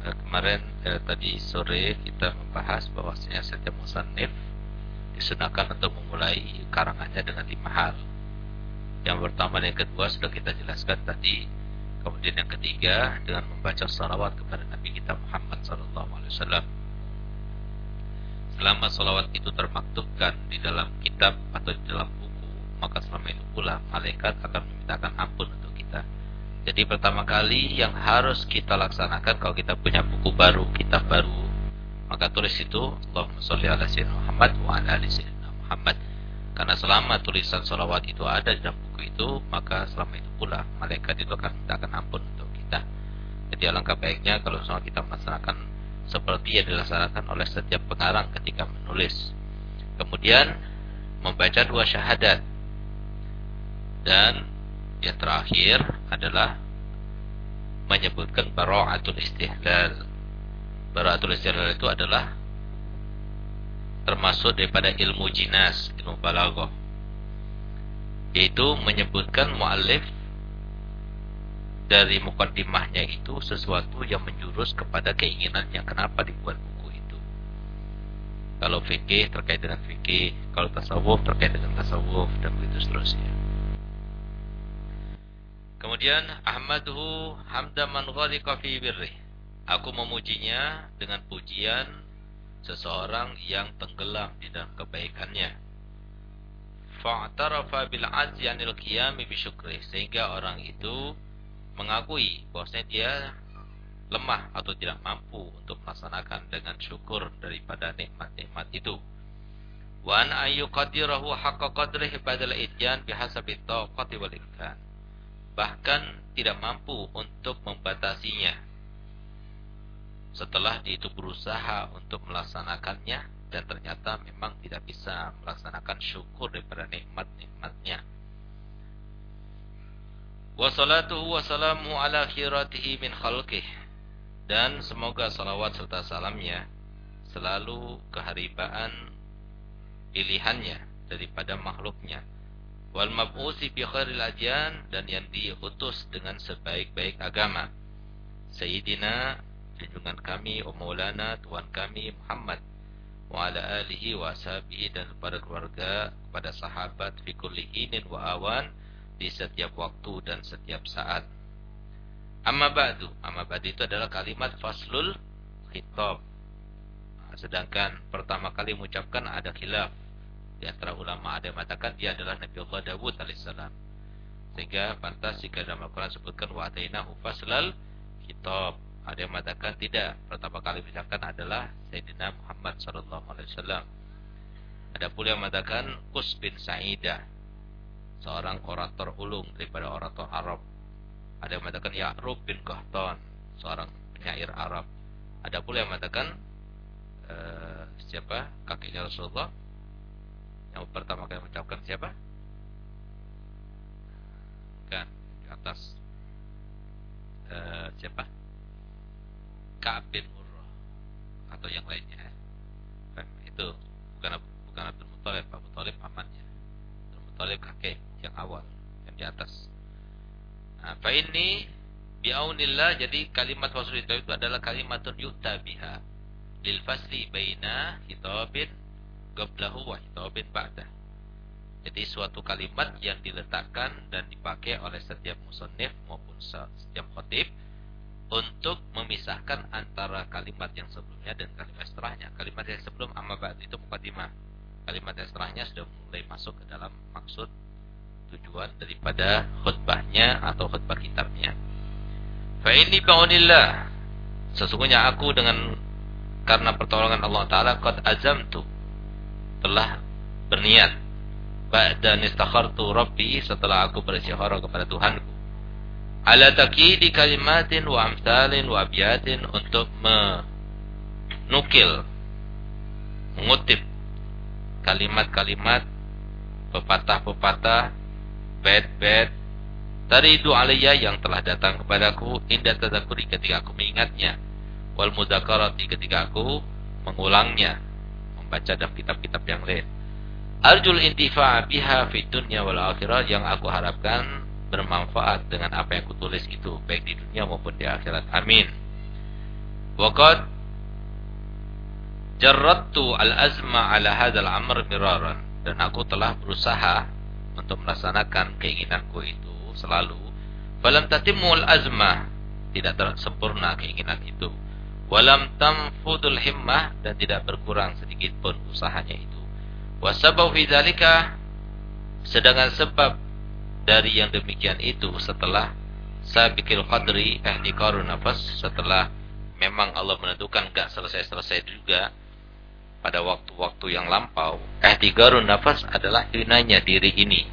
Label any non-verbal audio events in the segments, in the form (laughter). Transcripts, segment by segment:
Kemarin eh, tadi sore kita membahas bahwasanya setiap musannif disunahkan untuk memulai karangannya dengan lima Yang pertama dan yang kedua sudah kita jelaskan tadi. Kemudian yang ketiga dengan membaca salawat kepada Nabi kita Muhammad sallallahu alaihi wasallam selama salawat itu termaktubkan di dalam kitab atau di dalam buku, maka selama itu pula malaikat akan memintakan ampun untuk kita. Jadi pertama kali yang harus kita laksanakan kalau kita punya buku baru, kitab baru, maka tulis itu Allahumma sholli ala sayyidina Muhammad wa ala ali sayyidina Muhammad. Karena selama tulisan salawat itu ada di dalam buku itu, maka selama itu pula malaikat itu akan memintakan ampun untuk kita. Jadi alangkah baiknya kalau semua kita melaksanakan seperti yang dilaksanakan oleh setiap pengarang ketika menulis. Kemudian membaca dua syahadat. Dan yang terakhir adalah menyebutkan bara'atul istihlal. Bara'atul istihlal itu adalah termasuk daripada ilmu jinas, ilmu balaghah. Yaitu menyebutkan muallif dari mukaddimahnya itu sesuatu yang menjurus kepada keinginannya kenapa dibuat buku itu. Kalau fikih terkait dengan fikih, kalau tasawuf terkait dengan tasawuf dan begitu seterusnya. Kemudian ahmaduhu hamdaman ghaliqa fi birri. Aku memujinya dengan pujian seseorang yang tenggelam di dalam kebaikannya. Fa'tarafa bil azzi anil qiyami bi syukri sehingga orang itu mengakui bahwasanya dia lemah atau tidak mampu untuk melaksanakan dengan syukur daripada nikmat-nikmat itu. Wa an ayyuqadirahu haqqa qadrihi badal ityan bihasabi taqati wal imkan. Bahkan tidak mampu untuk membatasinya. Setelah itu berusaha untuk melaksanakannya dan ternyata memang tidak bisa melaksanakan syukur daripada nikmat-nikmatnya wa salatuhu wa salamu ala khiratihi min khalqih. Dan semoga salawat serta salamnya selalu keharibaan pilihannya daripada makhluknya. Wal mab'usi bi khairil adyan dan yang diutus dengan sebaik-baik agama. Sayyidina junjungan kami o maulana tuan kami Muhammad. Wa ala alihi wa ashabihi dan kepada keluarga kepada sahabat fi kulli wa awan di setiap waktu dan setiap saat. Amma ba'du. Amma ba'du itu adalah kalimat faslul khitab. Nah, sedangkan pertama kali mengucapkan ada khilaf. Di antara ulama ada yang mengatakan dia adalah Nabi Allah Dawud alaihissalam. Sehingga pantas jika dalam Al-Quran sebutkan wa atainahu faslal khitab. Ada yang mengatakan tidak. Pertama kali mengucapkan adalah Sayyidina Muhammad sallallahu alaihi wasallam. Ada pula yang mengatakan Qus bin Sa'idah seorang orator ulung daripada orator Arab. Ada yang mengatakan Ya'rub bin Qahtan, seorang penyair Arab. Ada pula yang mengatakan uh, siapa kakeknya Rasulullah yang pertama kali mengucapkan siapa? Kan di atas uh, siapa? Ka'ab bin Murrah atau yang lainnya. Itu bukan bukan Abdul Muthalib, Abu Thalib pamannya. Abdul kakek awal yang di atas. Nah, fa ini biaunillah jadi kalimat fasl itu adalah kalimatun yuta biha lil fasli baina hitabin qablahu wa hitabin ba'da. Jadi suatu kalimat yang diletakkan dan dipakai oleh setiap musannif maupun setiap khatib untuk memisahkan antara kalimat yang sebelumnya dan kalimat setelahnya. Kalimat yang sebelum amma ba'd itu mukadimah. Kalimat yang setelahnya sudah mulai masuk ke dalam maksud tujuan daripada khutbahnya atau khutbah kitabnya. Fa ini ba'unillah. Sesungguhnya aku dengan karena pertolongan Allah Ta'ala qad azamtu telah berniat ba'da nistakhartu rabbi setelah aku beristikharah kepada Tuhanku ala takidi kalimatin wa amsalin wa abyatin untuk menukil mengutip kalimat-kalimat pepatah-pepatah bed-bed taridu alaiya yang telah datang kepadaku indah tadakuri ketika aku mengingatnya wal mudakarati ketika aku mengulangnya membaca dalam kitab-kitab yang lain. Arjul intifa biha fi dunya wal akhirah yang aku harapkan bermanfaat dengan apa yang kutulis itu baik di dunia maupun di akhirat. Amin. Waqad jarrattu al-azma ala hadzal amr miraran dan aku telah berusaha untuk melaksanakan keinginanku itu selalu. Falam tatimul azmah tidak tersempurna keinginan itu. Walam tamfudul himmah dan tidak berkurang sedikit pun usahanya itu. Wasabau fi dzalika sedangkan sebab dari yang demikian itu setelah sabiqil qadri ihtiqarun nafas setelah memang Allah menentukan enggak selesai-selesai juga pada waktu-waktu yang lampau ihtiqarun nafas adalah hinanya diri ini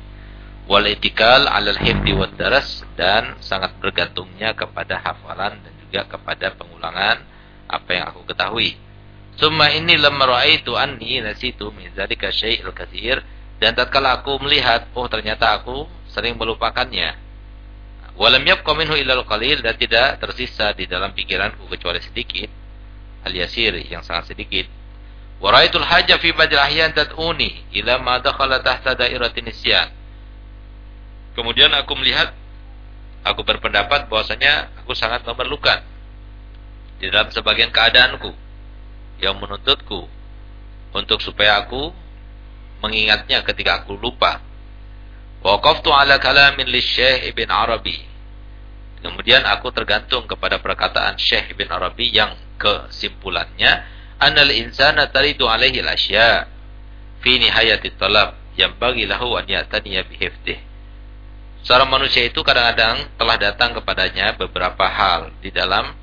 wal itikal alal hifdi wad daras dan sangat bergantungnya kepada hafalan dan juga kepada pengulangan apa yang aku ketahui Summa ini lamma ra'aitu anni nasitu min dzalika syai'il katsir dan tatkala aku melihat oh ternyata aku sering melupakannya. Walam yabqa minhu illa qalil dan tidak tersisa di dalam pikiranku kecuali sedikit al-yasir yang sangat sedikit. Wa ra'aitul haja fi badil ahyan tad'uni ila ma dakhala tahta dairatin nisyan. Kemudian aku melihat aku berpendapat bahwasanya aku sangat memerlukan di dalam sebagian keadaanku yang menuntutku untuk supaya aku mengingatnya ketika aku lupa. Waqaftu ala kalamin li Syekh Ibn Arabi. Kemudian aku tergantung kepada perkataan Syekh Ibn Arabi yang kesimpulannya anal insana taridu alaihi al-asya fi nihayati talab yang bagi lahu an ya'taniya bihifdih. Seorang manusia itu kadang-kadang telah datang kepadanya beberapa hal di dalam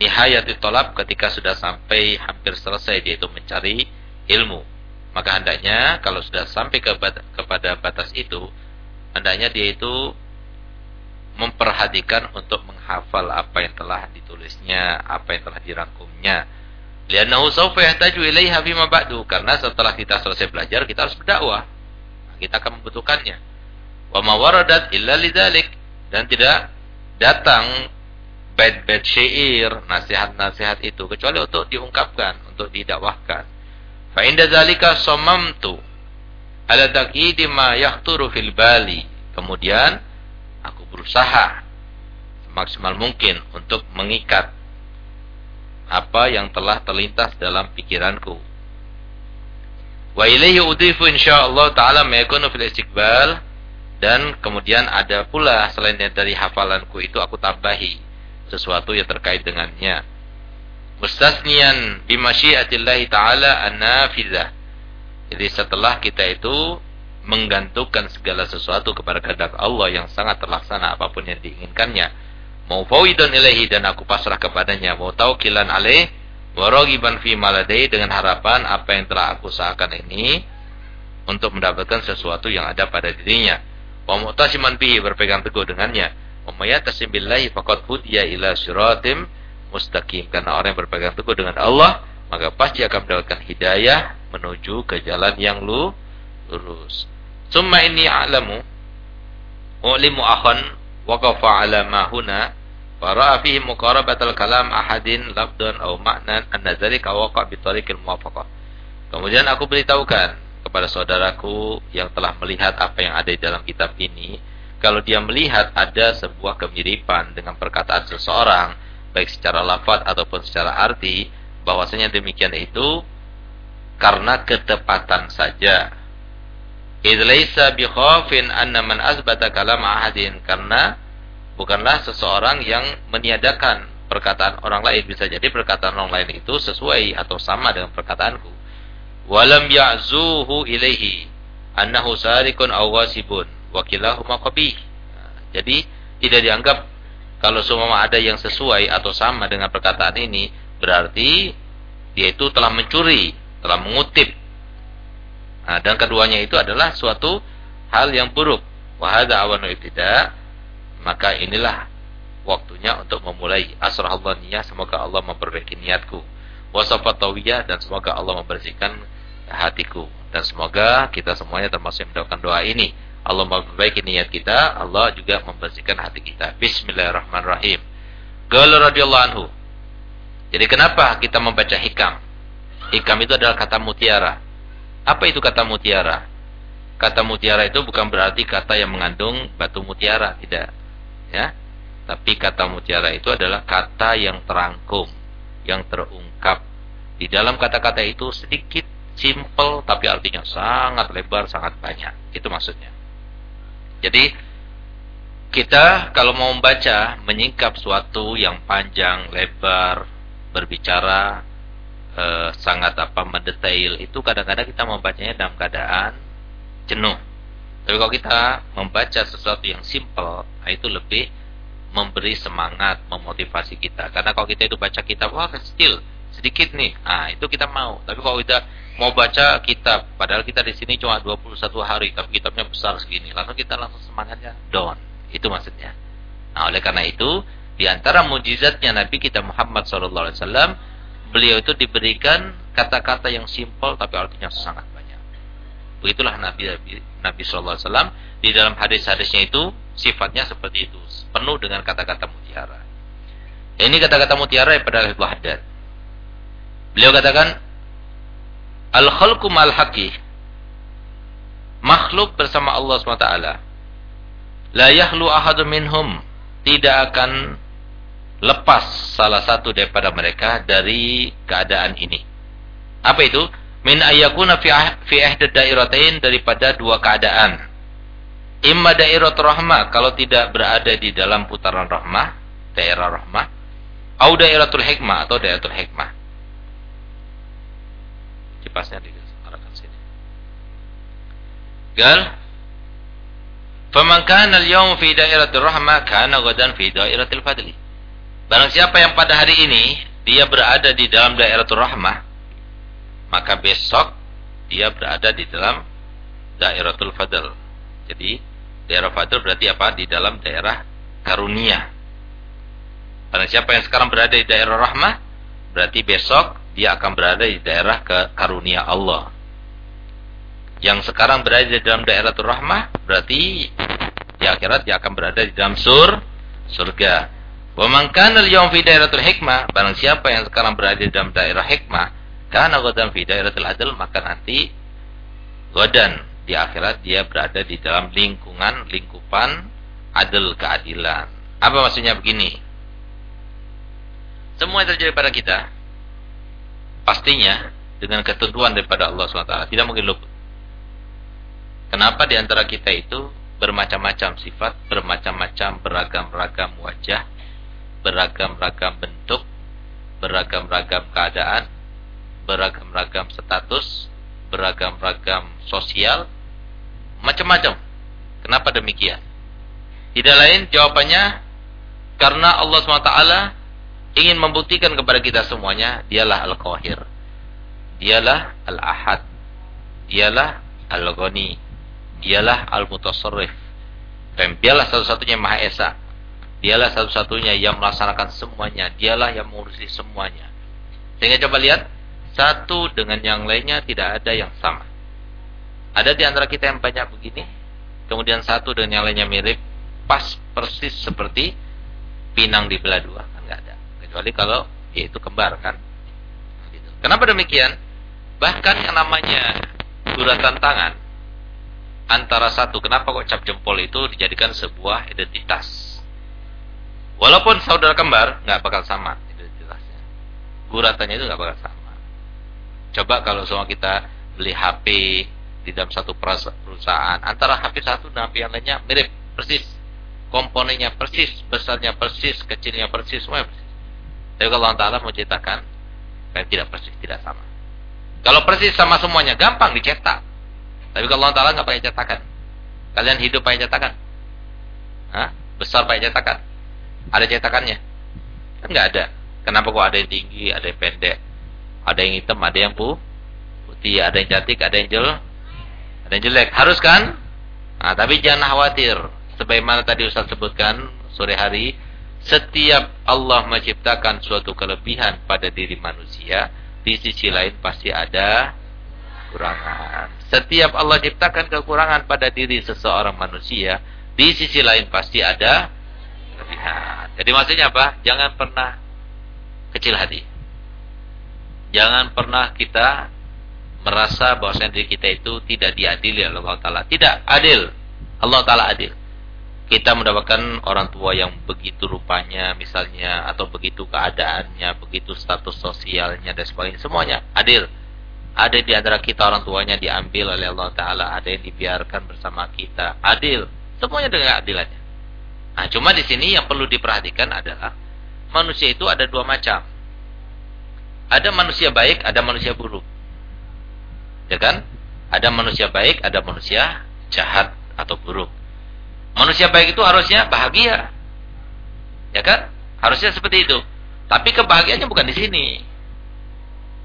nihayati tolab ketika sudah sampai hampir selesai dia itu mencari ilmu. Maka hendaknya kalau sudah sampai ke bat kepada batas itu, hendaknya dia itu memperhatikan untuk menghafal apa yang telah ditulisnya, apa yang telah dirangkumnya. Liannahu sawfa yahtaju ilaiha fima ba'du karena setelah kita selesai belajar kita harus berdakwah. Kita akan membutuhkannya. Wa ma waradat illa lidzalik dan tidak datang bait-bait syair, nasihat-nasihat itu kecuali untuk diungkapkan, untuk didakwahkan. Fa inda zalika samamtu ala taqidi ma yahturu fil bali. Kemudian aku berusaha semaksimal mungkin untuk mengikat apa yang telah terlintas dalam pikiranku. Wa ilaihi udhifu insyaallah taala ma fil istiqbal dan kemudian ada pula selain dari hafalanku itu aku tambahi sesuatu yang terkait dengannya. Mustasnian bimasyiatillahi ta'ala an-nafizah. Jadi setelah kita itu menggantungkan segala sesuatu kepada kehendak Allah yang sangat terlaksana apa pun yang diinginkannya. Mau fawidan ilahi dan aku pasrah kepadanya. Mau taukilan alaih. Waragiban fi maladai dengan harapan apa yang telah aku usahakan ini untuk mendapatkan sesuatu yang ada pada dirinya. Wa mu'tasiman bihi berpegang teguh dengannya Umayyatasim billahi faqad hudiya ila syiratim mustaqim. Karena orang yang berpegang teguh dengan Allah, maka pasti akan mendapatkan hidayah menuju ke jalan yang lu lurus. Summa inni a'lamu u'limu akhan waqafa ala ma huna wa ra'a fihi muqarabatal kalam ahadin lafdan aw ma'nan anna dzalika waqa' bi tariqil muwafaqah. Kemudian aku beritahukan kepada saudaraku yang telah melihat apa yang ada di dalam kitab ini kalau dia melihat ada sebuah kemiripan dengan perkataan seseorang, baik secara lafaz ataupun secara arti, bahwasanya demikian itu karena ketepatan saja. Idlaisa bi khafin anna man azbata kalam ahadin karena bukanlah seseorang yang meniadakan perkataan orang lain bisa jadi perkataan orang lain itu sesuai atau sama dengan perkataanku. Walam ya'zuhu ilaihi annahu sarikun aw wasibun wakilahuma qabih. Jadi tidak dianggap kalau semua ada yang sesuai atau sama dengan perkataan ini berarti dia itu telah mencuri, telah mengutip. Nah, dan keduanya itu adalah suatu hal yang buruk. Wahada awanu ibtida, maka inilah waktunya untuk memulai asrah Allah niyah, semoga Allah memperbaiki niatku. Wasafatawiyah dan semoga Allah membersihkan hatiku. Dan semoga kita semuanya termasuk yang mendoakan doa ini. Allah memperbaiki niat kita, Allah juga membersihkan hati kita. Bismillahirrahmanirrahim. Qala radhiyallahu anhu. Jadi kenapa kita membaca hikam? Hikam itu adalah kata mutiara. Apa itu kata mutiara? Kata mutiara itu bukan berarti kata yang mengandung batu mutiara, tidak. Ya. Tapi kata mutiara itu adalah kata yang terangkum, yang terungkap. Di dalam kata-kata itu sedikit simple tapi artinya sangat lebar, sangat banyak. Itu maksudnya. Jadi kita kalau mau membaca menyingkap suatu yang panjang, lebar, berbicara eh, sangat apa mendetail itu kadang-kadang kita membacanya dalam keadaan jenuh. Tapi kalau kita membaca sesuatu yang simple, nah itu lebih memberi semangat, memotivasi kita. Karena kalau kita itu baca kitab, wah kecil, sedikit nih. Nah, itu kita mau. Tapi kalau kita mau baca kitab, padahal kita di sini cuma 21 hari, tapi kitabnya besar segini. Lalu kita langsung semangatnya down. Itu maksudnya. Nah, oleh karena itu, di antara mujizatnya Nabi kita Muhammad SAW, beliau itu diberikan kata-kata yang simpel tapi artinya sangat. Begitulah Nabi Nabi, Nabi SAW di dalam hadis-hadisnya itu sifatnya seperti itu, penuh dengan kata-kata mutiara. Ini kata-kata mutiara pada Ibnu Haddad. Beliau katakan, Al-khalqu mal haqi. Makhluk bersama Allah SWT la yahlu ahadun minhum tidak akan lepas salah satu daripada mereka dari keadaan ini. Apa itu? Min ayyakuna fi ah, fi ihdad dairatain daripada dua keadaan. Imma dairat rahmah kalau tidak berada di dalam putaran rahmah, daerah rahmah, atau dairatul hikmah atau dairatul hikmah. Kipasnya diarahkan sini. Gal Faman kana al-yawm fi dairatir rahmah kana ghadan fi dairatil fadli. Barang siapa yang pada hari ini dia berada di dalam dairatul rahmah, maka besok dia berada di dalam dairatul fadl. Jadi daerah fadl berarti apa? Di dalam daerah karunia. Barang siapa yang sekarang berada di daerah rahmah, berarti besok dia akan berada di daerah ke karunia Allah yang sekarang berada di dalam daerah rahmah berarti di akhirat dia akan berada di dalam sur surga. Wa man kana al-yawm fi dairatul hikmah, barang siapa yang sekarang berada di dalam daerah hikmah, kana ghadan fi dairatul adl, maka nanti ghadan di akhirat dia berada di dalam lingkungan lingkupan adil keadilan. Apa maksudnya begini? Semua yang terjadi pada kita pastinya dengan ketentuan daripada Allah SWT tidak mungkin luput. Kenapa di antara kita itu bermacam-macam sifat, bermacam-macam beragam-ragam wajah, beragam-ragam bentuk, beragam-ragam keadaan, beragam-ragam status, beragam-ragam sosial, macam-macam. Kenapa demikian? Tidak lain jawabannya karena Allah SWT ingin membuktikan kepada kita semuanya, dialah Al-Qahir. Dialah Al-Ahad. Dialah Al-Ghani Dialah Al-Mutasarrif. Dan dialah satu-satunya Maha Esa. Dialah satu-satunya yang melaksanakan semuanya. Dialah yang mengurusi semuanya. Sehingga coba lihat, satu dengan yang lainnya tidak ada yang sama. Ada di antara kita yang banyak begini, kemudian satu dengan yang lainnya mirip, pas persis seperti pinang di belah dua, kan nggak ada. Kecuali kalau yaitu kembar kan. Gitu. Kenapa demikian? Bahkan yang namanya suratan tangan antara satu. Kenapa kok cap jempol itu dijadikan sebuah identitas? Walaupun saudara kembar, nggak bakal sama identitasnya. Guratannya itu nggak bakal sama. Coba kalau semua kita beli HP di dalam satu perusahaan, antara HP satu dan HP yang lainnya mirip, persis. Komponennya persis, besarnya persis, kecilnya persis, semua persis. Tapi kalau Allah Ta'ala mau ceritakan, kan tidak persis, tidak sama. Kalau persis sama semuanya, gampang dicetak. Tapi kalau Allah Ta'ala nggak pakai cetakan. Kalian hidup pakai cetakan? Hah? Besar pakai cetakan? Ada cetakannya? Kan nggak ada. Kenapa kok ada yang tinggi, ada yang pendek, ada yang hitam, ada yang putih, ada yang cantik, ada yang jelek, ada yang jelek. Harus kan? Nah, tapi jangan khawatir. Sebagaimana tadi Ustaz sebutkan sore hari, setiap Allah menciptakan suatu kelebihan pada diri manusia, di sisi lain pasti ada kekurangan. Setiap Allah ciptakan kekurangan pada diri seseorang manusia, di sisi lain pasti ada kelebihan. Jadi maksudnya apa? Jangan pernah kecil hati. Jangan pernah kita merasa bahwa diri kita itu tidak diadili oleh Allah Ta'ala. Tidak, adil. Allah Ta'ala adil. Kita mendapatkan orang tua yang begitu rupanya misalnya, atau begitu keadaannya, begitu status sosialnya, dan sebagainya. Semuanya adil. Ada di antara kita orang tuanya diambil oleh Allah Ta'ala. Ada yang dibiarkan bersama kita. Adil. Semuanya dengan adilannya. Nah, cuma di sini yang perlu diperhatikan adalah manusia itu ada dua macam. Ada manusia baik, ada manusia buruk. Ya kan? Ada manusia baik, ada manusia jahat atau buruk. Manusia baik itu harusnya bahagia. Ya kan? Harusnya seperti itu. Tapi kebahagiaannya bukan di sini.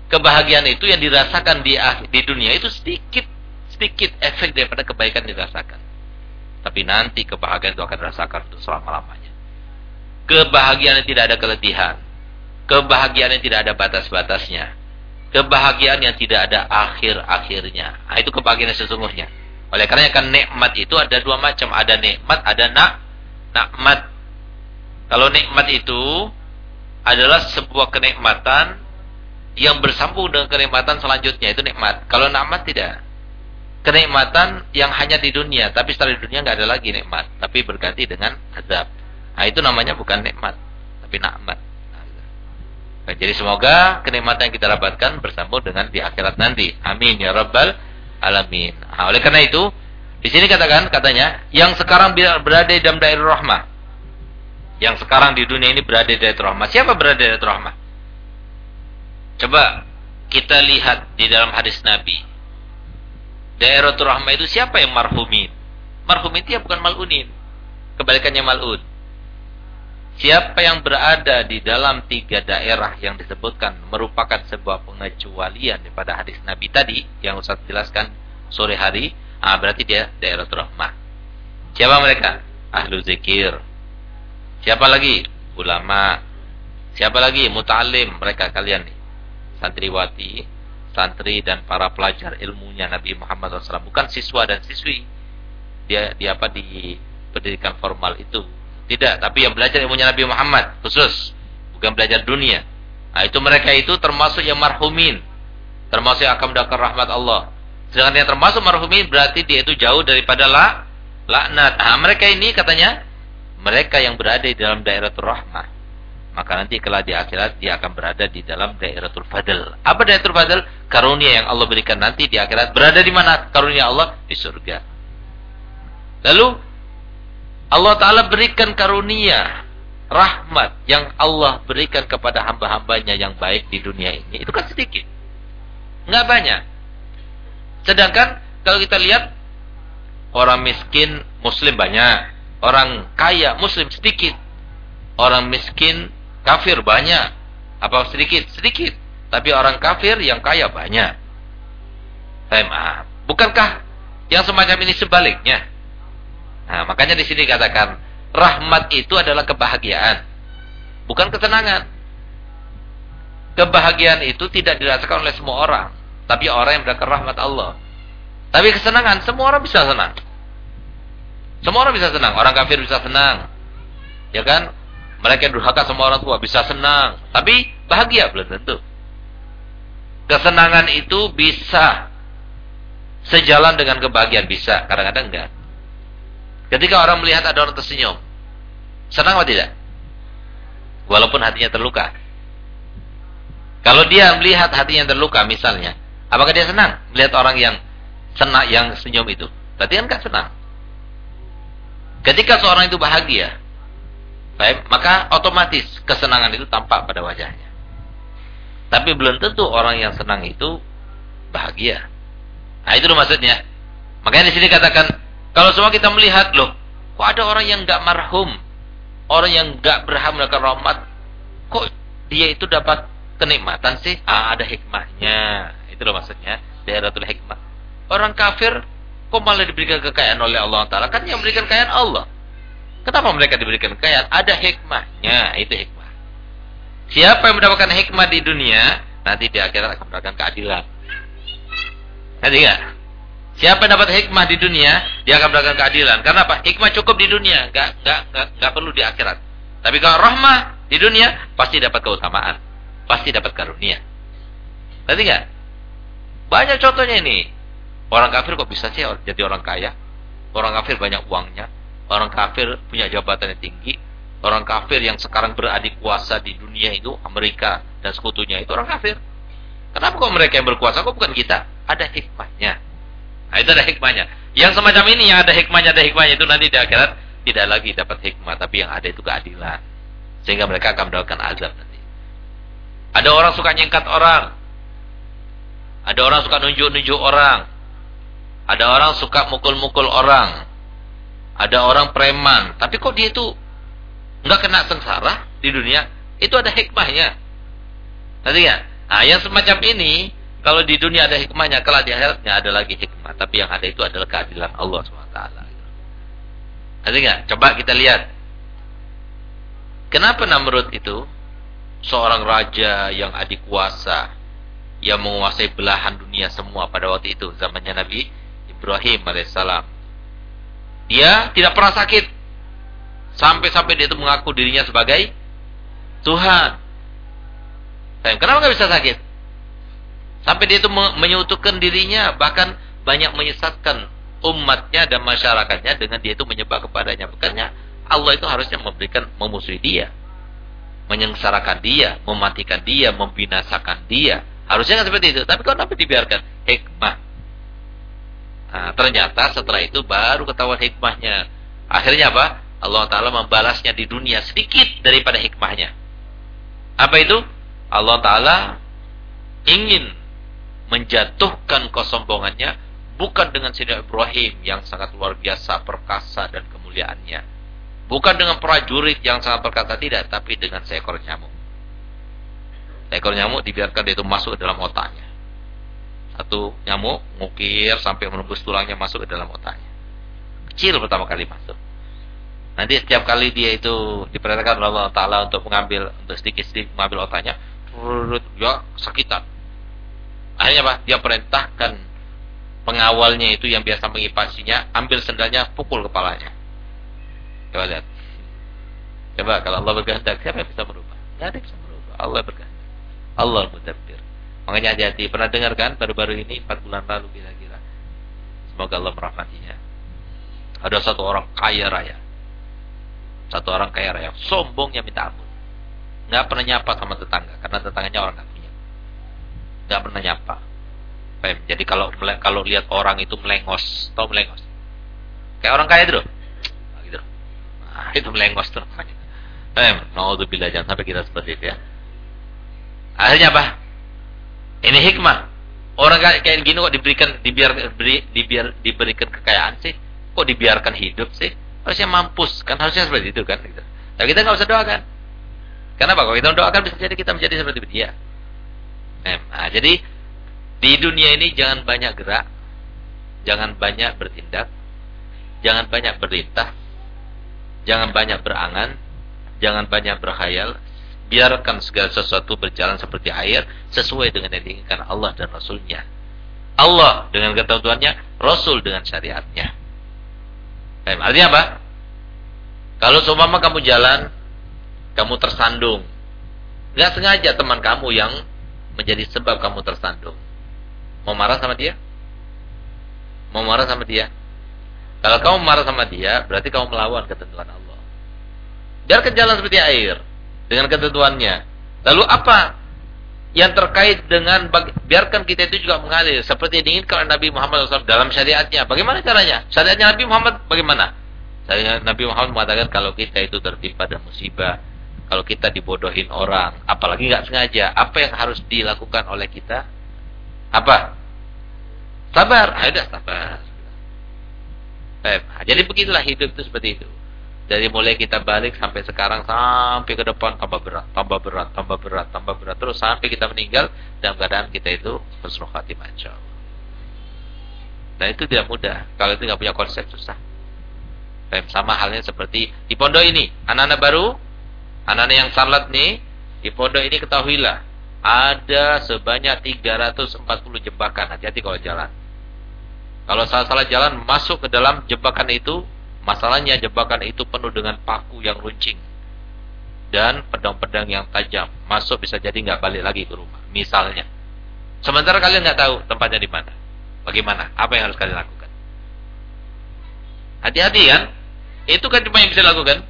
Kebahagiaan itu yang dirasakan di di dunia itu sedikit sedikit efek daripada kebaikan dirasakan. Tapi nanti kebahagiaan itu akan dirasakan untuk selama-lamanya. Kebahagiaan yang tidak ada keletihan. Kebahagiaan yang tidak ada batas-batasnya. Kebahagiaan yang tidak ada akhir-akhirnya. Nah, itu kebahagiaan yang sesungguhnya. Oleh karena kan nikmat itu ada dua macam. Ada nikmat, ada nak nakmat. Kalau nikmat itu adalah sebuah kenikmatan yang bersambung dengan kenikmatan selanjutnya. Itu nikmat. Kalau nakmat tidak. Kenikmatan yang hanya di dunia. Tapi setelah di dunia nggak ada lagi nikmat. Tapi berganti dengan azab. Nah, itu namanya bukan nikmat. Tapi nakmat. Nah, jadi semoga kenikmatan yang kita dapatkan bersambung dengan di akhirat nanti. Amin ya rabbal alamin. Nah, oleh karena itu, di sini katakan katanya yang sekarang berada di dalam daerah rahmah. Yang sekarang di dunia ini berada di daerah rahmah. Siapa berada di daerah rahmah? Coba kita lihat di dalam hadis Nabi. Daerah rahmah itu siapa yang marhumin? Marhumin itu ya bukan malunin. Kebalikannya malun. Siapa yang berada di dalam tiga daerah yang disebutkan merupakan sebuah pengecualian daripada hadis Nabi tadi yang Ustaz jelaskan sore hari, ah berarti dia daerah rahmah. Siapa mereka? Ahlu zikir. Siapa lagi? Ulama. Siapa lagi? Muta'alim. Mereka kalian nih. Santriwati, santri dan para pelajar ilmunya Nabi Muhammad SAW. Bukan siswa dan siswi. Dia, dia apa di pendidikan formal itu tidak, tapi yang belajar ilmunya Nabi Muhammad khusus, bukan belajar dunia. Nah, itu mereka itu termasuk yang marhumin. Termasuk yang akan mendapatkan rahmat Allah. Sedangkan yang termasuk marhumin berarti dia itu jauh daripada la, laknat. Nah, mereka ini katanya mereka yang berada di dalam daerah rahmah. Maka nanti kelak di akhirat dia akan berada di dalam daerah fadl. Apa daerah fadl? Karunia yang Allah berikan nanti di akhirat berada di mana? Karunia Allah di surga. Lalu Allah Ta'ala berikan karunia, rahmat yang Allah berikan kepada hamba-hambanya yang baik di dunia ini. Itu kan sedikit. Nggak banyak. Sedangkan kalau kita lihat, orang miskin muslim banyak. Orang kaya muslim sedikit. Orang miskin kafir banyak. Apa sedikit? Sedikit. Tapi orang kafir yang kaya banyak. Saya maaf. Bukankah yang semacam ini sebaliknya? Nah, makanya di sini katakan rahmat itu adalah kebahagiaan, bukan ketenangan. Kebahagiaan itu tidak dirasakan oleh semua orang, tapi orang yang mendapatkan rahmat Allah. Tapi kesenangan semua orang bisa senang. Semua orang bisa senang, orang kafir bisa senang. Ya kan? Mereka durhaka sama orang tua bisa senang, tapi bahagia belum tentu. Kesenangan itu bisa sejalan dengan kebahagiaan bisa, kadang-kadang enggak. Ketika orang melihat ada orang tersenyum, senang atau tidak? Walaupun hatinya terluka. Kalau dia melihat hatinya terluka misalnya, apakah dia senang melihat orang yang senang yang senyum itu? Berarti kan senang. Ketika seorang itu bahagia, baik, maka otomatis kesenangan itu tampak pada wajahnya. Tapi belum tentu orang yang senang itu bahagia. Nah, itu maksudnya. Makanya di sini katakan kalau semua kita melihat loh, kok ada orang yang nggak marhum, orang yang nggak berhak mendapatkan rahmat, kok dia itu dapat kenikmatan sih? Ah, ada hikmahnya. Itu loh maksudnya, daeratul hikmah. Orang kafir kok malah diberikan kekayaan oleh Allah Taala? Kan yang memberikan kekayaan Allah. Kenapa mereka diberikan kekayaan? Ada hikmahnya, itu hikmah. Siapa yang mendapatkan hikmah di dunia, nanti di akhirat akan mendapatkan keadilan. Nanti enggak? Siapa yang dapat hikmah di dunia, dia akan mendapatkan keadilan. Karena apa? Hikmah cukup di dunia, gak, gak, gak, gak perlu di akhirat. Tapi kalau rahmah di dunia, pasti dapat keutamaan. Pasti dapat karunia. Nanti nggak? Banyak contohnya ini. Orang kafir kok bisa sih jadi orang kaya? Orang kafir banyak uangnya. Orang kafir punya jabatan yang tinggi. Orang kafir yang sekarang beradik kuasa di dunia itu, Amerika dan sekutunya itu orang kafir. Kenapa kok mereka yang berkuasa? Kok bukan kita? Ada hikmahnya. Nah, itu ada hikmahnya. Yang semacam ini yang ada hikmahnya, ada hikmahnya itu nanti di akhirat tidak lagi dapat hikmah, tapi yang ada itu keadilan. Sehingga mereka akan mendapatkan azab nanti. Ada orang suka nyengkat orang. Ada orang suka nunjuk-nunjuk orang. Ada orang suka mukul-mukul orang. Ada orang preman. Tapi kok dia itu nggak kena sengsara di dunia? Itu ada hikmahnya. Nanti ya. Nah, yang semacam ini, kalau di dunia ada hikmahnya, kalau di akhiratnya ada lagi hikmah. Tapi yang ada itu adalah keadilan Allah SWT. Nanti nggak? Coba kita lihat. Kenapa Namrud itu seorang raja yang adik kuasa yang menguasai belahan dunia semua pada waktu itu zamannya Nabi Ibrahim alaihissalam. Dia tidak pernah sakit. Sampai-sampai dia itu mengaku dirinya sebagai Tuhan. Kenapa nggak bisa sakit? Sampai dia itu menyutukan dirinya, bahkan banyak menyesatkan umatnya dan masyarakatnya dengan dia itu menyebab kepadanya. Bukannya Allah itu harusnya memberikan memusuhi dia, menyengsarakan dia, mematikan dia, membinasakan dia. Harusnya kan seperti itu. Tapi kok kenapa dibiarkan? Hikmah. Nah, ternyata setelah itu baru ketahuan hikmahnya. Akhirnya apa? Allah Ta'ala membalasnya di dunia sedikit daripada hikmahnya. Apa itu? Allah Ta'ala ingin menjatuhkan kesombongannya bukan dengan Sayyidina Ibrahim yang sangat luar biasa perkasa dan kemuliaannya. Bukan dengan prajurit yang sangat perkasa tidak, tapi dengan seekor nyamuk. Seekor nyamuk dibiarkan dia itu masuk ke dalam otaknya satu nyamuk ngukir sampai menembus tulangnya masuk ke dalam otaknya. Kecil pertama kali masuk. Nanti setiap kali dia itu diperintahkan oleh Allah Taala untuk mengambil untuk sedikit-sedikit mengambil otaknya, ya sakitan. Akhirnya apa? Dia perintahkan pengawalnya itu yang biasa mengipasinya, ambil sendalnya, pukul kepalanya. Coba lihat. Coba kalau Allah berkehendak, siapa yang bisa merubah? Tidak ada yang bisa merubah. Allah berkehendak. Allah mudabbir. Makanya hati-hati. Pernah dengar kan baru-baru ini 4 bulan lalu kira-kira. Semoga Allah merahmatinya. Ada satu orang kaya raya. Satu orang kaya raya. Sombongnya minta ampun. Nggak pernah nyapa sama tetangga. Karena tetangganya orang punya. Nggak pernah nyapa. Pem. Jadi kalau kalau lihat orang itu melengos. Tahu melengos? Kayak orang kaya itu loh. Nah, gitu. Nah, itu melengos tuh. Pem. Naudzubillah jangan sampai kita seperti itu ya. Akhirnya apa? Ini hikmah. Orang kayak gini kok diberikan dibiar diberi, dibiar diberikan kekayaan sih? Kok dibiarkan hidup sih? Harusnya mampus kan harusnya seperti itu kan gitu. Tapi kita nggak usah doakan. Kenapa? Kalau kita doakan bisa jadi kita menjadi seperti dia. Nah, jadi di dunia ini jangan banyak gerak, jangan banyak bertindak, jangan banyak berlintas, jangan banyak berangan, jangan banyak berkhayal, biarkan segala sesuatu berjalan seperti air sesuai dengan yang diinginkan Allah dan Rasulnya. Allah dengan ketentuannya, Rasul dengan syariatnya. Artinya apa? Kalau seumpama kamu jalan, kamu tersandung, nggak sengaja teman kamu yang menjadi sebab kamu tersandung. Mau marah sama dia? Mau marah sama dia? Kalau kamu marah sama dia, berarti kamu melawan ketentuan Allah. Biarkan jalan seperti air dengan ketentuannya. Lalu apa yang terkait dengan biarkan kita itu juga mengalir seperti yang diinginkan oleh Nabi Muhammad SAW dalam syariatnya. Bagaimana caranya? Syariatnya Nabi Muhammad bagaimana? Syariat Nabi Muhammad mengatakan kalau kita itu tertimpa dan musibah, kalau kita dibodohin orang, apalagi nggak sengaja, apa yang harus dilakukan oleh kita? Apa? Sabar, ada sabar. Jadi begitulah hidup itu seperti itu. Dari mulai kita balik sampai sekarang sampai ke depan tambah berat, tambah berat, tambah berat, tambah berat terus sampai kita meninggal dalam keadaan kita itu husnul khatimah insyaallah. Dan itu tidak mudah. Kalau itu nggak punya konsep susah. Sama halnya seperti di pondok ini, anak-anak baru, anak-anak yang salat nih, di pondok ini ketahuilah ada sebanyak 340 jebakan. Hati-hati kalau jalan. Kalau salah-salah jalan masuk ke dalam jebakan itu Masalahnya jebakan itu penuh dengan paku yang runcing dan pedang-pedang yang tajam. Masuk bisa jadi nggak balik lagi ke rumah. Misalnya. Sementara kalian nggak tahu tempatnya di mana. Bagaimana? Apa yang harus kalian lakukan? Hati-hati kan? Itu kan cuma yang bisa dilakukan.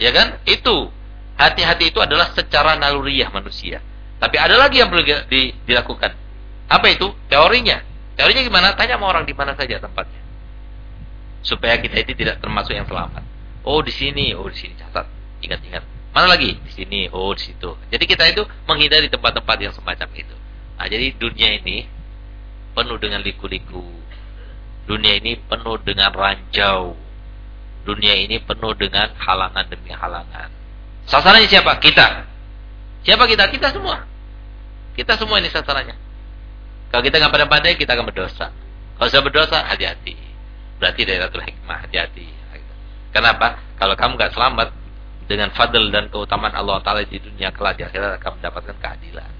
Ya kan? Itu. Hati-hati itu adalah secara naluriah manusia. Tapi ada lagi yang perlu di, dilakukan. Apa itu? Teorinya. Teorinya gimana? Tanya sama orang di mana saja tempatnya. Supaya kita itu tidak termasuk yang selamat. Oh di sini, oh di sini catat. Ingat-ingat. Mana lagi? Di sini, oh di situ. Jadi kita itu menghindari tempat-tempat yang semacam itu. Nah, jadi dunia ini penuh dengan liku-liku. Dunia ini penuh dengan ranjau. Dunia ini penuh dengan halangan demi halangan. Sasarannya siapa? Kita. Siapa kita? Kita semua. Kita semua ini sasarannya. Kalau kita nggak pandai-pandai, kita akan berdosa. Kalau sudah berdosa, hati-hati. Berarti daeratul hikmah, hati-hati. Kenapa? Kalau kamu nggak selamat dengan fadl dan keutamaan Allah Taala di dunia kelak di akhirat akan mendapatkan keadilan.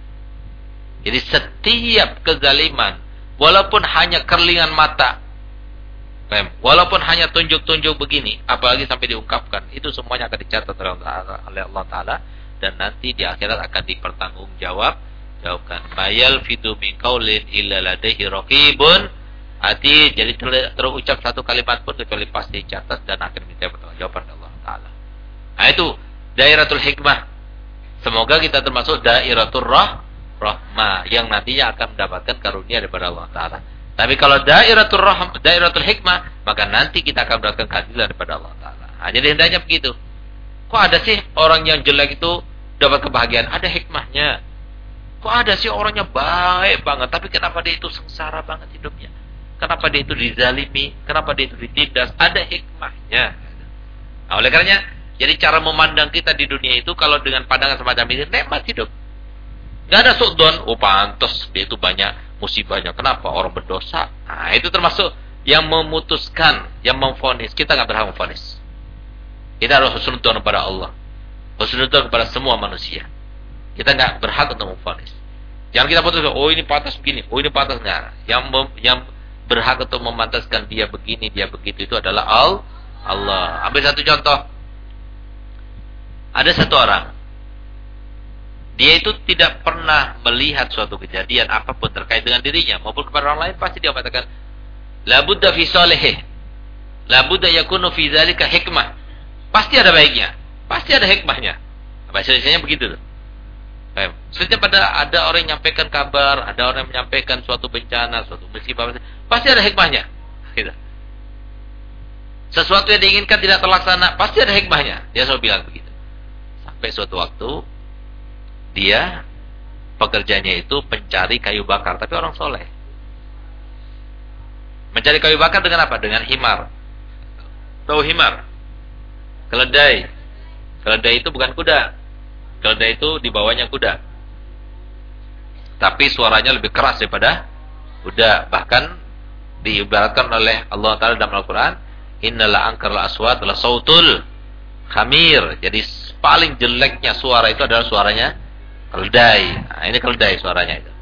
Jadi setiap kezaliman, walaupun hanya kerlingan mata, walaupun hanya tunjuk-tunjuk begini, apalagi sampai diungkapkan, itu semuanya akan dicatat oleh Allah Taala dan nanti di akhirat akan dipertanggungjawab. Jawabkan mayal fitu min qaulin illa ladaihi hati jadi terucap satu kalimat pun kecuali pasti dicatat dan akan minta pertanggungjawaban Allah taala. Nah itu dairatul hikmah. Semoga kita termasuk dairatul rah rahmah yang nantinya akan mendapatkan karunia daripada Allah taala tapi kalau dairatul rahm dairatul hikmah maka nanti kita akan mendapatkan keadilan daripada Allah taala nah, jadi hendaknya begitu kok ada sih orang yang jelek itu dapat kebahagiaan ada hikmahnya Kok ada sih orangnya baik banget, tapi kenapa dia itu sengsara banget hidupnya? Kenapa dia itu dizalimi? Kenapa dia itu ditindas? Ada hikmahnya. Nah, oleh karenanya, jadi cara memandang kita di dunia itu kalau dengan pandangan semacam ini, nikmat hidup. Gak ada sudon, oh pantas dia itu banyak musibahnya. Kenapa? Orang berdosa. Nah, itu termasuk yang memutuskan, yang memfonis. Kita nggak berhak memfonis. Kita harus husnudon kepada Allah. Husnudon kepada semua manusia. Kita nggak berhak untuk memfonis. Jangan kita putus, oh ini pantas begini, oh ini pantas enggak. Yang yang berhak untuk memantaskan dia begini, dia begitu itu adalah Al Allah. Ambil satu contoh. Ada satu orang. Dia itu tidak pernah melihat suatu kejadian apa pun terkait dengan dirinya maupun kepada orang lain pasti dia katakan la budda fi salihih. La budda yakunu fi dzalika hikmah. Pasti ada baiknya. Pasti ada hikmahnya. Bahasa Indonesia begitu tuh. Setiap pada ada orang yang menyampaikan kabar, ada orang yang menyampaikan suatu bencana, suatu musibah, pasti ada hikmahnya. Gitu. Sesuatu yang diinginkan tidak terlaksana, pasti ada hikmahnya. Dia selalu bilang begitu. Sampai suatu waktu, dia pekerjanya itu pencari kayu bakar, tapi orang soleh. Mencari kayu bakar dengan apa? Dengan himar. Tahu himar? Keledai. Keledai itu bukan kuda. Keledai itu di bawahnya kuda. Tapi suaranya lebih keras daripada kuda. Bahkan diibaratkan oleh Allah Ta'ala dalam Al-Quran. Innala angkar la aswat la sautul khamir. Jadi paling jeleknya suara itu adalah suaranya keledai. Nah, ini keledai suaranya itu.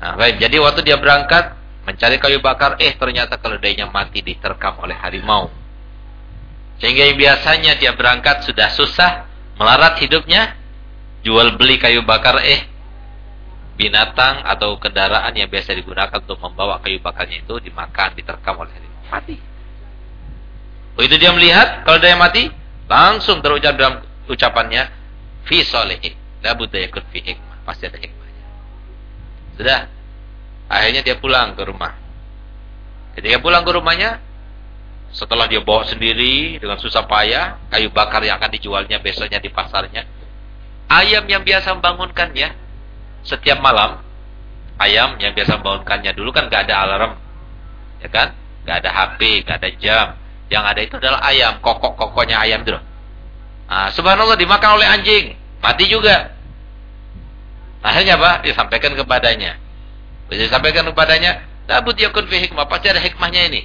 Nah, baik. Jadi waktu dia berangkat mencari kayu bakar, eh ternyata keledainya mati diterkam oleh harimau. Sehingga yang biasanya dia berangkat sudah susah, melarat hidupnya, jual beli kayu bakar eh binatang atau kendaraan yang biasa digunakan untuk membawa kayu bakarnya itu dimakan, diterkam oleh harimau. Mati. Begitu dia melihat dia mati, langsung terucap dalam ucapannya fi solihin. La budda yakun fi hikmah. Pasti ada hikmahnya. Sudah. Akhirnya dia pulang ke rumah. Ketika pulang ke rumahnya, setelah dia bawa sendiri dengan susah payah, kayu bakar yang akan dijualnya besoknya di pasarnya, ayam yang biasa membangunkannya setiap malam, ayam yang biasa membangunkannya dulu kan gak ada alarm, ya kan? Gak ada HP, gak ada jam. Yang ada itu adalah ayam, kokok-kokoknya ayam itu. Nah, subhanallah dimakan oleh anjing, mati juga. Akhirnya apa? Disampaikan kepadanya. Bisa disampaikan kepadanya, tabut yakun fi hikmah, pasti ada hikmahnya ini.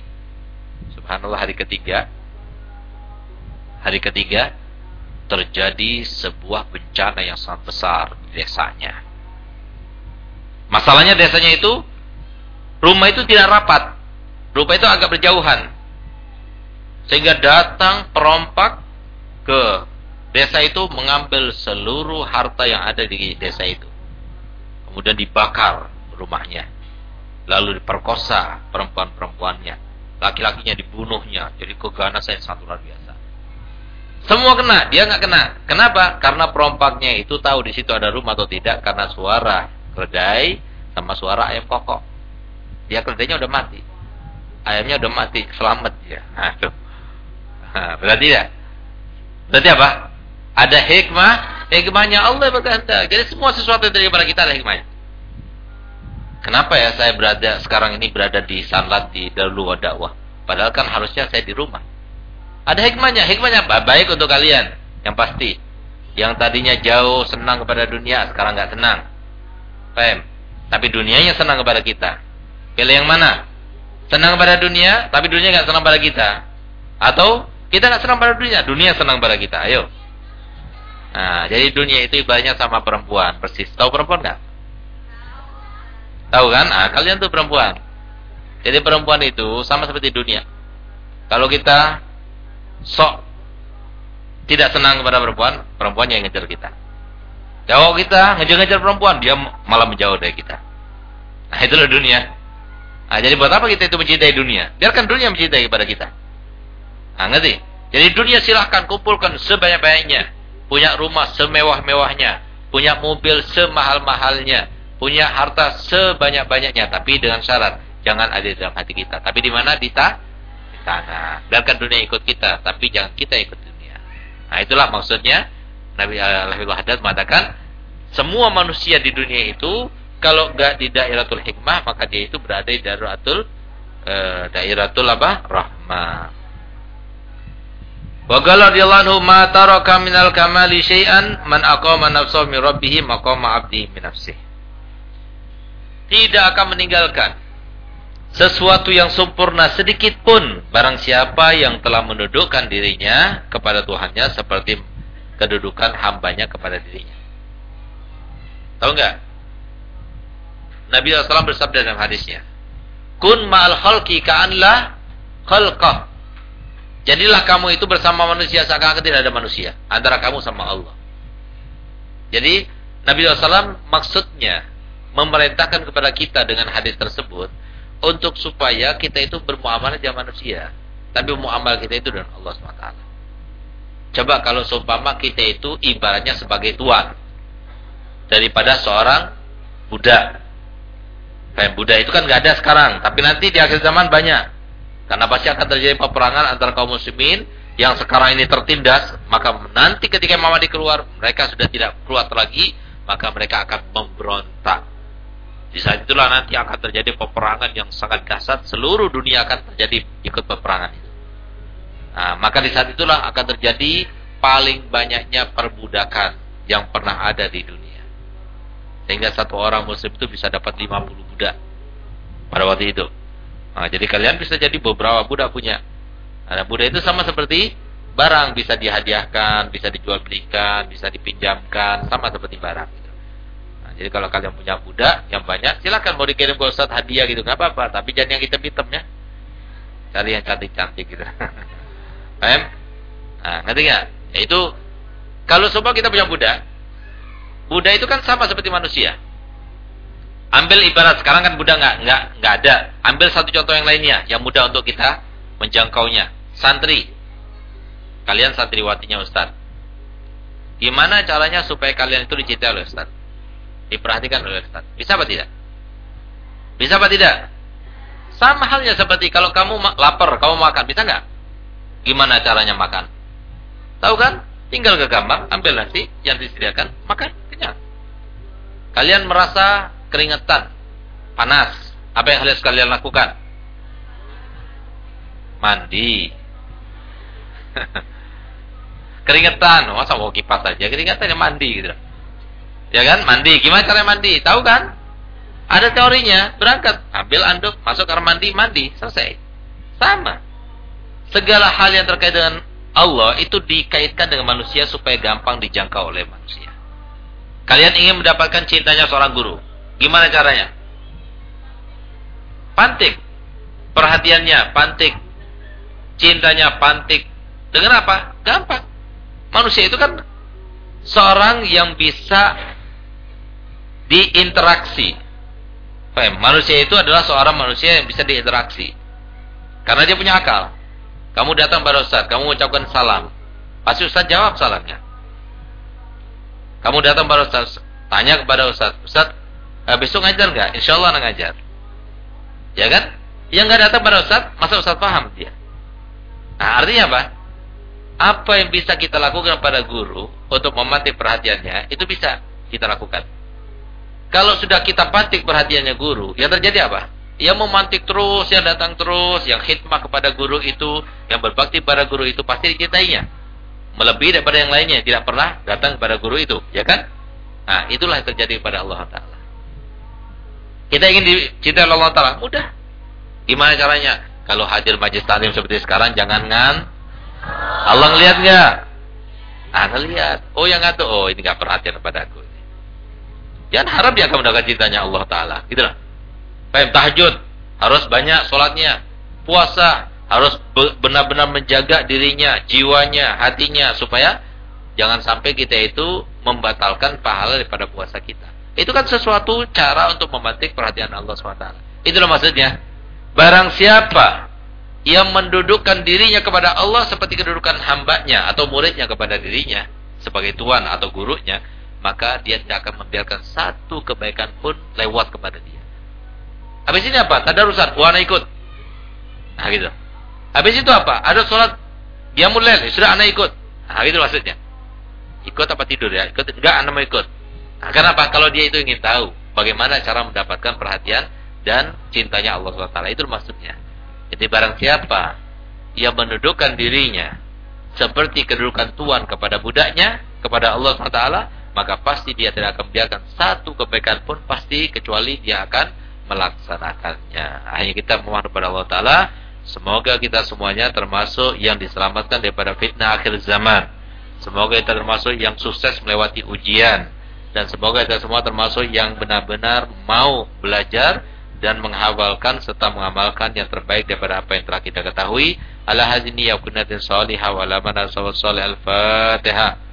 Subhanallah hari ketiga. Hari ketiga terjadi sebuah bencana yang sangat besar di desanya. Masalahnya desanya itu rumah itu tidak rapat. Rumah itu agak berjauhan. Sehingga datang perompak ke desa itu mengambil seluruh harta yang ada di desa itu. kemudian dibakar rumahnya, lalu diperkosa perempuan-perempuannya, laki-lakinya dibunuhnya, jadi keganasan yang sangat luar biasa. Semua kena, dia nggak kena. Kenapa? Karena perompaknya itu tahu di situ ada rumah atau tidak karena suara keledai sama suara ayam kokok. Dia keledainya udah mati. Ayamnya udah mati, selamat dia. Aduh. (laughs) Berarti ya? Berarti apa? Ada hikmah, hikmahnya Allah berkata. Jadi semua sesuatu yang terjadi pada kita ada hikmahnya. Kenapa ya saya berada sekarang ini berada di sanlat di Darul Dakwah? Padahal kan harusnya saya di rumah. Ada hikmahnya. Hikmahnya apa? Baik untuk kalian. Yang pasti. Yang tadinya jauh senang kepada dunia, sekarang nggak senang. Paham? Tapi dunianya senang kepada kita. Pilih yang mana? Senang kepada dunia, tapi dunia nggak senang pada kita. Atau kita nggak senang pada dunia, dunia senang pada kita. Ayo. Nah, jadi dunia itu ibaratnya sama perempuan, persis. Tahu perempuan nggak? Tahu kan? Ah, kalian tuh perempuan. Jadi perempuan itu sama seperti dunia. Kalau kita sok tidak senang kepada perempuan, perempuan yang ngejar kita. Kalau kita ngejar-ngejar perempuan, dia malah menjauh dari kita. Nah, itulah dunia. Nah, jadi buat apa kita itu mencintai dunia? Biarkan dunia mencintai kepada kita. Nah, ngerti? Jadi dunia silahkan kumpulkan sebanyak-banyaknya. Punya rumah semewah-mewahnya. Punya mobil semahal-mahalnya. Punya harta sebanyak-banyaknya. Tapi dengan syarat, jangan ada di dalam hati kita. Tapi di mana? Di, ta tanah. Biarkan dunia ikut kita, tapi jangan kita ikut dunia. Nah, itulah maksudnya Nabi Haddad mengatakan semua manusia di dunia itu kalau enggak di dairatul hikmah maka dia itu berada di dairatul eh, dairatul apa? rahmah. Wa qala radhiyallahu anhu ma taraka minal kamali syai'an man aqama nafsahu min rabbih maqama 'abdihi min nafsihi. Tidak akan meninggalkan sesuatu yang sempurna sedikit pun barang siapa yang telah mendudukkan dirinya kepada Tuhannya seperti kedudukan hambanya kepada dirinya. Tahu enggak? Nabi SAW bersabda dalam hadisnya, Kun ma'al khalqi ka'anlah khalqah. Jadilah kamu itu bersama manusia seakan-akan tidak ada manusia. Antara kamu sama Allah. Jadi, Nabi SAW maksudnya memerintahkan kepada kita dengan hadis tersebut, untuk supaya kita itu bermuamalah dengan manusia. Tapi muamalah kita itu dengan Allah SWT. Coba kalau seumpama kita itu ibaratnya sebagai tuan daripada seorang budak. Kayak budak itu kan nggak ada sekarang, tapi nanti di akhir zaman banyak. Karena pasti akan terjadi peperangan antara kaum muslimin yang sekarang ini tertindas, maka nanti ketika Muhammad keluar, mereka sudah tidak keluar lagi, maka mereka akan memberontak di saat itulah nanti akan terjadi peperangan yang sangat dahsyat. Seluruh dunia akan terjadi ikut peperangan itu. Nah, maka di saat itulah akan terjadi paling banyaknya perbudakan yang pernah ada di dunia. Sehingga satu orang muslim itu bisa dapat 50 budak pada waktu itu. Nah, jadi kalian bisa jadi beberapa budak punya. Nah, budak itu sama seperti barang bisa dihadiahkan, bisa dijual belikan, bisa dipinjamkan, sama seperti barang. Jadi kalau kalian punya budak yang banyak, silakan mau dikirim ke Ustaz hadiah gitu, nggak apa-apa. Tapi jangan yang hitam-hitam ya. Cari yang cantik-cantik gitu. (laughs) Paham? Nah, ngerti nggak? Itu kalau semua kita punya budak, budak itu kan sama seperti manusia. Ambil ibarat sekarang kan budak nggak nggak nggak ada. Ambil satu contoh yang lainnya yang mudah untuk kita menjangkaunya. Santri. Kalian santriwatinya Ustaz. Gimana caranya supaya kalian itu dicintai oleh Ustaz? Diperhatikan oleh Ustaz. Bisa apa tidak? Bisa apa tidak? Sama halnya seperti kalau kamu lapar, kamu makan, bisa nggak? Gimana caranya makan? Tahu kan? Tinggal ke kamar, ambil nasi yang disediakan, makan, kenyang. Kalian merasa keringetan, panas. Apa yang kalian sekalian lakukan? Mandi. (laughs) keringetan, masa mau kipas aja, keringetan ya mandi gitu. Ya kan? Mandi. Gimana cara mandi? Tahu kan? Ada teorinya. Berangkat, ambil anduk, masuk kamar mandi, mandi, selesai. Sama. Segala hal yang terkait dengan Allah itu dikaitkan dengan manusia supaya gampang dijangkau oleh manusia. Kalian ingin mendapatkan cintanya seorang guru. Gimana caranya? Pantik. Perhatiannya pantik. Cintanya pantik. Dengan apa? Gampang. Manusia itu kan seorang yang bisa diinteraksi. Faham? Manusia itu adalah seorang manusia yang bisa diinteraksi. Karena dia punya akal. Kamu datang pada Ustaz, kamu ucapkan salam. Pasti Ustaz jawab salamnya. Kamu datang pada Ustaz, tanya kepada Ustaz, Ustaz, eh, besok ngajar nggak? Insya Allah ngajar. Ya kan? Yang nggak datang pada Ustaz, masa Ustaz paham dia? Nah, artinya apa? Apa yang bisa kita lakukan pada guru untuk memantik perhatiannya, itu bisa kita lakukan. Kalau sudah kita pantik perhatiannya guru, yang terjadi apa? Yang memantik terus, yang datang terus, yang khidmah kepada guru itu, yang berbakti pada guru itu pasti dicintainya. Melebihi daripada yang lainnya, tidak pernah datang kepada guru itu, ya kan? Nah, itulah yang terjadi pada Allah Ta'ala. Kita ingin dicintai Allah Ta'ala, mudah. Gimana caranya? Kalau hadir majlis seperti sekarang, jangan ngan. Allah ngelihat nggak? Ah, ngelihat. Oh, yang ngatur. Oh, ini nggak perhatian kepada aku. Jangan harap dia akan mendapatkan cintanya Allah Ta'ala. Gitu lah. Fahim tahajud. Harus banyak sholatnya. Puasa. Harus benar-benar menjaga dirinya, jiwanya, hatinya. Supaya jangan sampai kita itu membatalkan pahala daripada puasa kita. Itu kan sesuatu cara untuk memantik perhatian Allah SWT. Itulah maksudnya. Barang siapa yang mendudukkan dirinya kepada Allah seperti kedudukan hambanya atau muridnya kepada dirinya sebagai tuan atau gurunya, maka dia tidak akan membiarkan satu kebaikan pun lewat kepada dia. Habis ini apa? Tadarusan, wana ikut. Nah gitu. Habis itu apa? Ada sholat dia mulai, sudah anak ikut. Nah gitu maksudnya. Ikut apa tidur ya? Ikut enggak anak mau ikut. Nah, kenapa? Kalau dia itu ingin tahu bagaimana cara mendapatkan perhatian dan cintanya Allah SWT. Itu maksudnya. Jadi barang siapa yang mendudukkan dirinya seperti kedudukan tuan kepada budaknya, kepada Allah SWT, maka pasti dia tidak akan biarkan satu kebaikan pun pasti kecuali dia akan melaksanakannya. Hanya kita memohon kepada Allah Ta'ala, semoga kita semuanya termasuk yang diselamatkan daripada fitnah akhir zaman. Semoga kita termasuk yang sukses melewati ujian dan semoga kita semua termasuk yang benar-benar mau belajar dan menghafalkan serta mengamalkan yang terbaik daripada apa yang telah kita ketahui. Ala hazini ya kunatin salihah wa la mana al-fatihah.